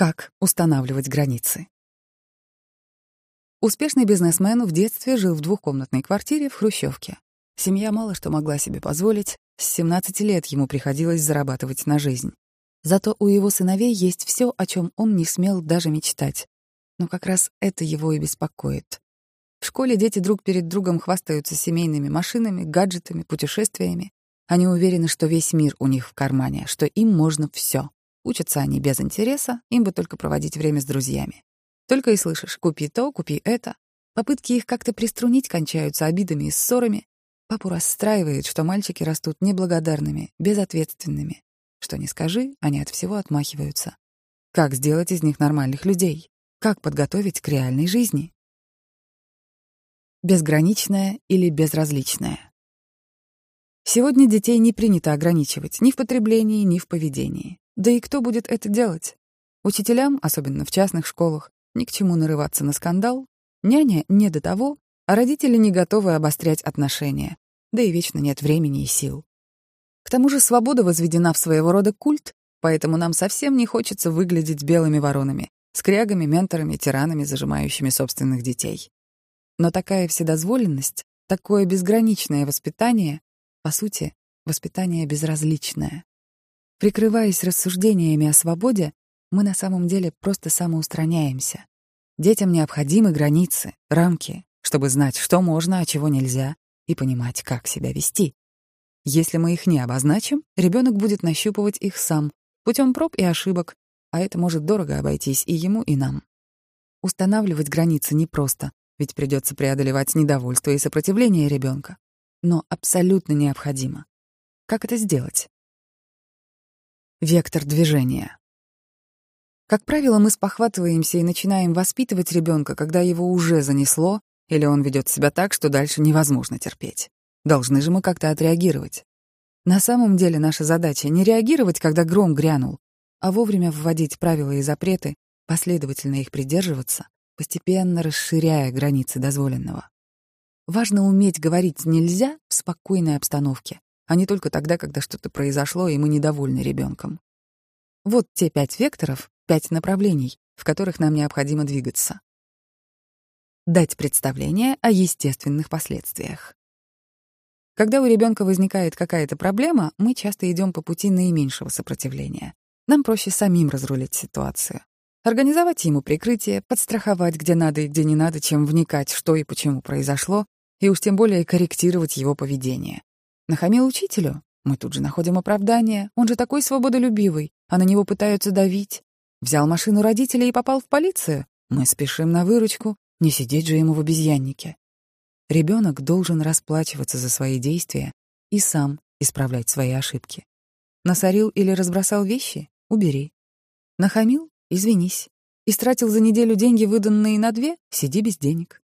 Как устанавливать границы? Успешный бизнесмен в детстве жил в двухкомнатной квартире в Хрущевке. Семья мало что могла себе позволить, с 17 лет ему приходилось зарабатывать на жизнь. Зато у его сыновей есть все, о чем он не смел даже мечтать. Но как раз это его и беспокоит. В школе дети друг перед другом хвастаются семейными машинами, гаджетами, путешествиями. Они уверены, что весь мир у них в кармане, что им можно все. Учатся они без интереса, им бы только проводить время с друзьями. Только и слышишь «купи то, купи это». Попытки их как-то приструнить кончаются обидами и ссорами. Папу расстраивает, что мальчики растут неблагодарными, безответственными. Что не скажи, они от всего отмахиваются. Как сделать из них нормальных людей? Как подготовить к реальной жизни? Безграничное или безразличное? Сегодня детей не принято ограничивать ни в потреблении, ни в поведении. Да и кто будет это делать? Учителям, особенно в частных школах, ни к чему нарываться на скандал, няня не до того, а родители не готовы обострять отношения, да и вечно нет времени и сил. К тому же свобода возведена в своего рода культ, поэтому нам совсем не хочется выглядеть белыми воронами, скрягами, менторами, тиранами, зажимающими собственных детей. Но такая вседозволенность, такое безграничное воспитание, по сути, воспитание безразличное. Прикрываясь рассуждениями о свободе, мы на самом деле просто самоустраняемся. Детям необходимы границы, рамки, чтобы знать, что можно, а чего нельзя, и понимать, как себя вести. Если мы их не обозначим, ребенок будет нащупывать их сам, путем проб и ошибок, а это может дорого обойтись и ему, и нам. Устанавливать границы непросто, ведь придется преодолевать недовольство и сопротивление ребенка, но абсолютно необходимо. Как это сделать? Вектор движения. Как правило, мы спохватываемся и начинаем воспитывать ребенка, когда его уже занесло, или он ведет себя так, что дальше невозможно терпеть. Должны же мы как-то отреагировать. На самом деле наша задача не реагировать, когда гром грянул, а вовремя вводить правила и запреты, последовательно их придерживаться, постепенно расширяя границы дозволенного. Важно уметь говорить «нельзя» в спокойной обстановке, а не только тогда, когда что-то произошло, и мы недовольны ребенком. Вот те пять векторов, пять направлений, в которых нам необходимо двигаться. Дать представление о естественных последствиях. Когда у ребенка возникает какая-то проблема, мы часто идем по пути наименьшего сопротивления. Нам проще самим разрулить ситуацию. Организовать ему прикрытие, подстраховать, где надо и где не надо, чем вникать, что и почему произошло, и уж тем более корректировать его поведение. Нахамил учителю? Мы тут же находим оправдание. Он же такой свободолюбивый, а на него пытаются давить. Взял машину родителей и попал в полицию? Мы спешим на выручку. Не сидеть же ему в обезьяннике. Ребенок должен расплачиваться за свои действия и сам исправлять свои ошибки. Насорил или разбросал вещи — убери. Нахамил — извинись. Истратил за неделю деньги, выданные на две — сиди без денег.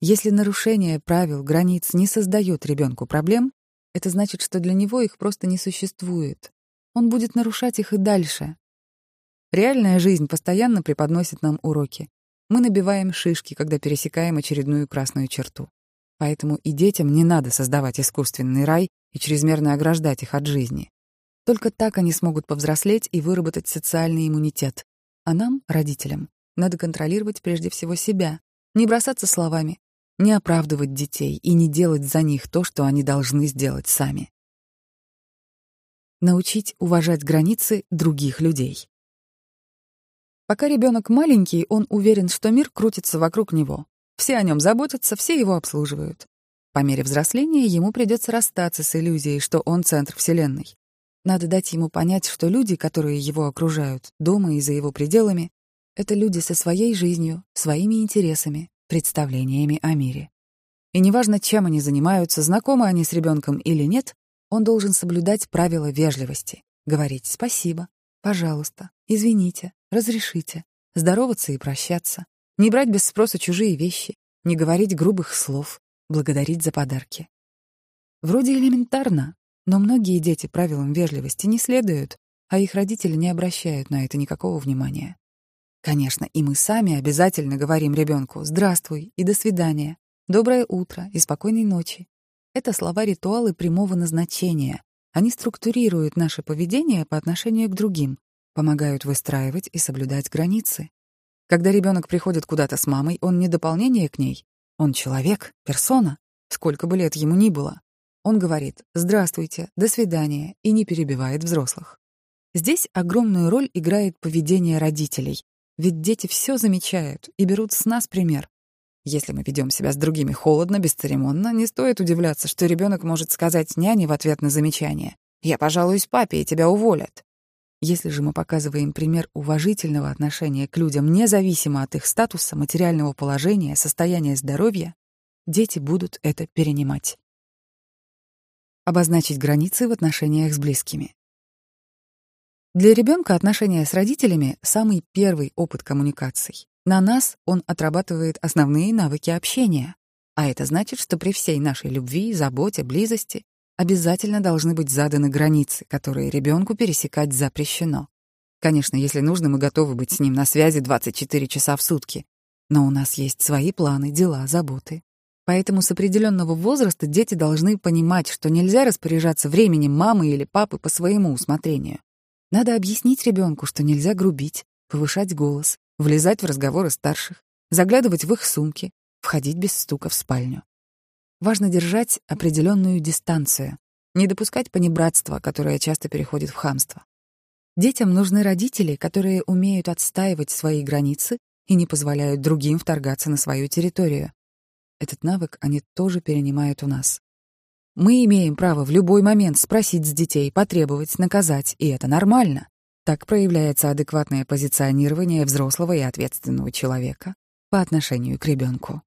Если нарушение правил, границ не создает ребенку проблем, это значит, что для него их просто не существует. Он будет нарушать их и дальше. Реальная жизнь постоянно преподносит нам уроки. Мы набиваем шишки, когда пересекаем очередную красную черту. Поэтому и детям не надо создавать искусственный рай и чрезмерно ограждать их от жизни. Только так они смогут повзрослеть и выработать социальный иммунитет. А нам, родителям, надо контролировать прежде всего себя, не бросаться словами, не оправдывать детей и не делать за них то, что они должны сделать сами. Научить уважать границы других людей. Пока ребенок маленький, он уверен, что мир крутится вокруг него. Все о нем заботятся, все его обслуживают. По мере взросления ему придется расстаться с иллюзией, что он центр Вселенной. Надо дать ему понять, что люди, которые его окружают, дома и за его пределами, это люди со своей жизнью, своими интересами, представлениями о мире. И неважно, чем они занимаются, знакомы они с ребенком или нет, он должен соблюдать правила вежливости, говорить «спасибо», «пожалуйста», «извините», «разрешите», здороваться и прощаться, не брать без спроса чужие вещи, не говорить грубых слов, благодарить за подарки. Вроде элементарно, но многие дети правилам вежливости не следуют, а их родители не обращают на это никакого внимания. Конечно, и мы сами обязательно говорим ребенку «здравствуй» и «до свидания», «доброе утро» и «спокойной ночи». Это слова-ритуалы прямого назначения. Они структурируют наше поведение по отношению к другим, помогают выстраивать и соблюдать границы. Когда ребенок приходит куда-то с мамой, он не дополнение к ней, он человек, персона, сколько бы лет ему ни было. Он говорит «здравствуйте», «до свидания» и не перебивает взрослых. Здесь огромную роль играет поведение родителей, ведь дети все замечают и берут с нас пример. Если мы ведем себя с другими холодно, бесцеремонно, не стоит удивляться, что ребенок может сказать няне в ответ на замечание «Я пожалуюсь папе, и тебя уволят». Если же мы показываем пример уважительного отношения к людям, независимо от их статуса, материального положения, состояния здоровья, дети будут это перенимать. Обозначить границы в отношениях с близкими. Для ребенка отношения с родителями — самый первый опыт коммуникаций. На нас он отрабатывает основные навыки общения. А это значит, что при всей нашей любви, заботе, близости обязательно должны быть заданы границы, которые ребенку пересекать запрещено. Конечно, если нужно, мы готовы быть с ним на связи 24 часа в сутки. Но у нас есть свои планы, дела, заботы. Поэтому с определенного возраста дети должны понимать, что нельзя распоряжаться временем мамы или папы по своему усмотрению. Надо объяснить ребенку, что нельзя грубить, повышать голос, влезать в разговоры старших, заглядывать в их сумки, входить без стука в спальню. Важно держать определенную дистанцию, не допускать понебратства, которое часто переходит в хамство. Детям нужны родители, которые умеют отстаивать свои границы и не позволяют другим вторгаться на свою территорию. Этот навык они тоже перенимают у нас. Мы имеем право в любой момент спросить с детей, потребовать, наказать, и это нормально. Так проявляется адекватное позиционирование взрослого и ответственного человека по отношению к ребенку.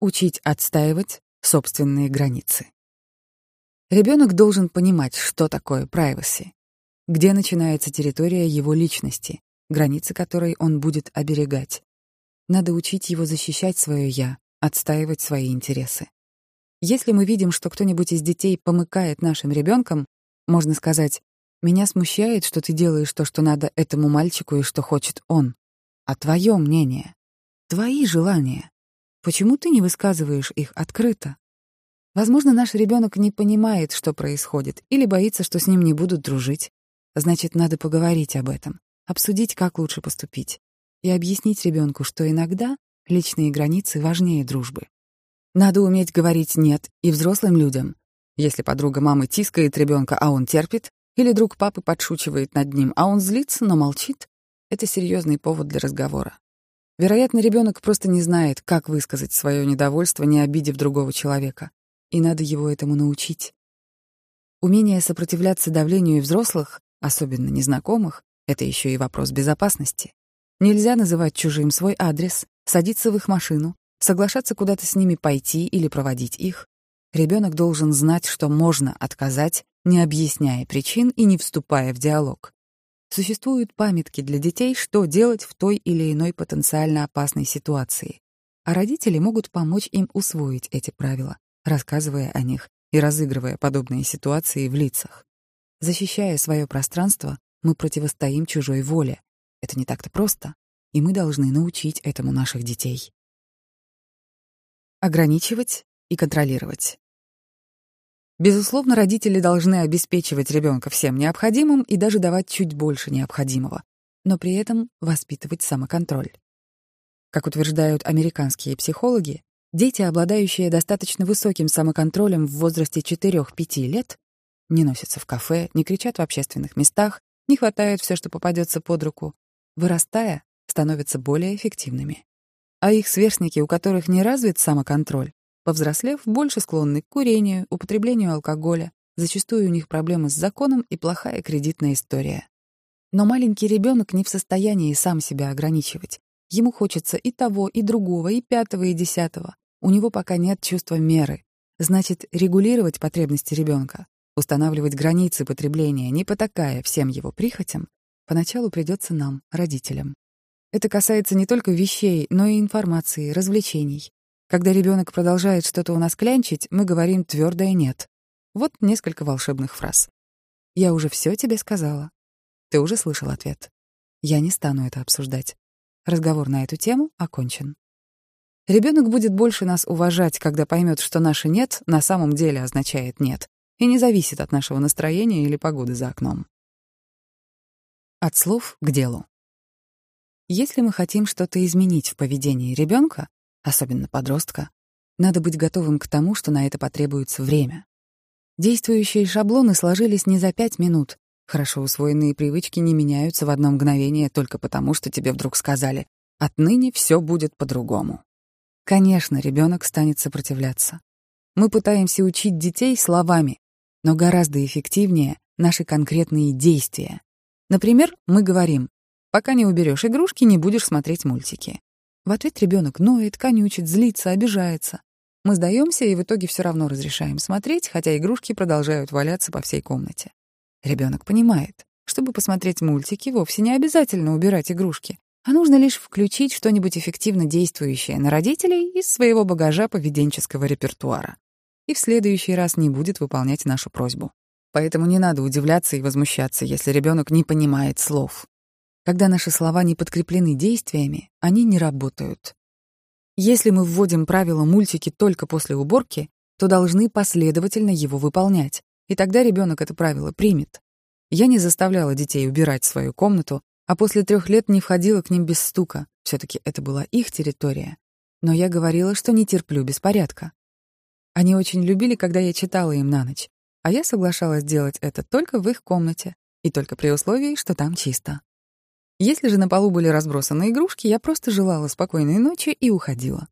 Учить отстаивать собственные границы. Ребенок должен понимать, что такое privacy, где начинается территория его личности, границы которой он будет оберегать. Надо учить его защищать свое «я», отстаивать свои интересы. Если мы видим, что кто-нибудь из детей помыкает нашим ребенком, можно сказать меня смущает, что ты делаешь то, что надо этому мальчику и что хочет он. А твое мнение, твои желания, почему ты не высказываешь их открыто? Возможно, наш ребенок не понимает, что происходит, или боится, что с ним не будут дружить. Значит, надо поговорить об этом, обсудить, как лучше поступить, и объяснить ребенку, что иногда личные границы важнее дружбы. Надо уметь говорить «нет» и взрослым людям. Если подруга мамы тискает ребенка, а он терпит, или друг папы подшучивает над ним, а он злится, но молчит. Это серьезный повод для разговора. Вероятно, ребенок просто не знает, как высказать свое недовольство, не обидев другого человека. И надо его этому научить. Умение сопротивляться давлению взрослых, особенно незнакомых, это еще и вопрос безопасности. Нельзя называть чужим свой адрес, садиться в их машину, соглашаться куда-то с ними пойти или проводить их. Ребенок должен знать, что можно отказать не объясняя причин и не вступая в диалог. Существуют памятки для детей, что делать в той или иной потенциально опасной ситуации. А родители могут помочь им усвоить эти правила, рассказывая о них и разыгрывая подобные ситуации в лицах. Защищая свое пространство, мы противостоим чужой воле. Это не так-то просто, и мы должны научить этому наших детей. Ограничивать и контролировать. Безусловно, родители должны обеспечивать ребенка всем необходимым и даже давать чуть больше необходимого, но при этом воспитывать самоконтроль. Как утверждают американские психологи, дети, обладающие достаточно высоким самоконтролем в возрасте 4-5 лет, не носятся в кафе, не кричат в общественных местах, не хватают все, что попадется под руку, вырастая, становятся более эффективными. А их сверстники, у которых не развит самоконтроль, Повзрослев, больше склонны к курению, употреблению алкоголя. Зачастую у них проблемы с законом и плохая кредитная история. Но маленький ребенок не в состоянии сам себя ограничивать. Ему хочется и того, и другого, и пятого, и десятого. У него пока нет чувства меры. Значит, регулировать потребности ребенка, устанавливать границы потребления, не потакая всем его прихотям, поначалу придется нам, родителям. Это касается не только вещей, но и информации, развлечений. Когда ребенок продолжает что-то у нас клянчить, мы говорим твердое «нет». Вот несколько волшебных фраз. «Я уже все тебе сказала». Ты уже слышал ответ. Я не стану это обсуждать. Разговор на эту тему окончен. Ребенок будет больше нас уважать, когда поймет, что наше «нет» на самом деле означает «нет» и не зависит от нашего настроения или погоды за окном. От слов к делу. Если мы хотим что-то изменить в поведении ребенка, особенно подростка, надо быть готовым к тому, что на это потребуется время. Действующие шаблоны сложились не за пять минут. Хорошо усвоенные привычки не меняются в одно мгновение только потому, что тебе вдруг сказали «отныне все будет по-другому». Конечно, ребенок станет сопротивляться. Мы пытаемся учить детей словами, но гораздо эффективнее наши конкретные действия. Например, мы говорим «пока не уберешь игрушки, не будешь смотреть мультики». В ответ ребенок ноет, конючит, злится, обижается. Мы сдаемся и в итоге все равно разрешаем смотреть, хотя игрушки продолжают валяться по всей комнате. Ребенок понимает, чтобы посмотреть мультики, вовсе не обязательно убирать игрушки, а нужно лишь включить что-нибудь эффективно действующее на родителей из своего багажа поведенческого репертуара. И в следующий раз не будет выполнять нашу просьбу. Поэтому не надо удивляться и возмущаться, если ребенок не понимает слов. Когда наши слова не подкреплены действиями, они не работают. Если мы вводим правило мультики только после уборки, то должны последовательно его выполнять, и тогда ребенок это правило примет. Я не заставляла детей убирать свою комнату, а после трех лет не входила к ним без стука. все таки это была их территория. Но я говорила, что не терплю беспорядка. Они очень любили, когда я читала им на ночь, а я соглашалась делать это только в их комнате и только при условии, что там чисто. Если же на полу были разбросаны игрушки, я просто желала спокойной ночи и уходила.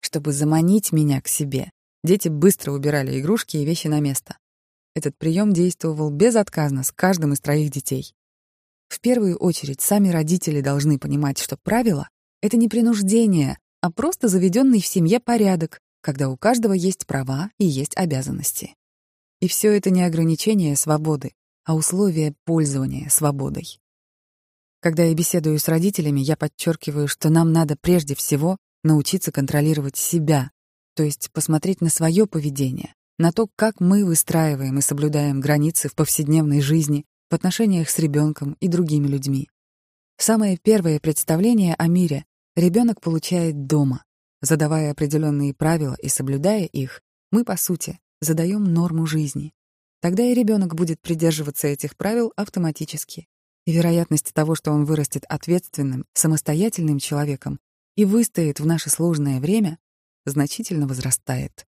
Чтобы заманить меня к себе, дети быстро убирали игрушки и вещи на место. Этот прием действовал безотказно с каждым из троих детей. В первую очередь, сами родители должны понимать, что правило — это не принуждение, а просто заведенный в семье порядок, когда у каждого есть права и есть обязанности. И все это не ограничение свободы, а условие пользования свободой. Когда я беседую с родителями, я подчеркиваю, что нам надо прежде всего научиться контролировать себя, то есть посмотреть на свое поведение, на то, как мы выстраиваем и соблюдаем границы в повседневной жизни, в отношениях с ребенком и другими людьми. Самое первое представление о мире ребенок получает дома. Задавая определенные правила и соблюдая их, мы, по сути, задаем норму жизни. Тогда и ребенок будет придерживаться этих правил автоматически и вероятность того, что он вырастет ответственным, самостоятельным человеком и выстоит в наше сложное время, значительно возрастает.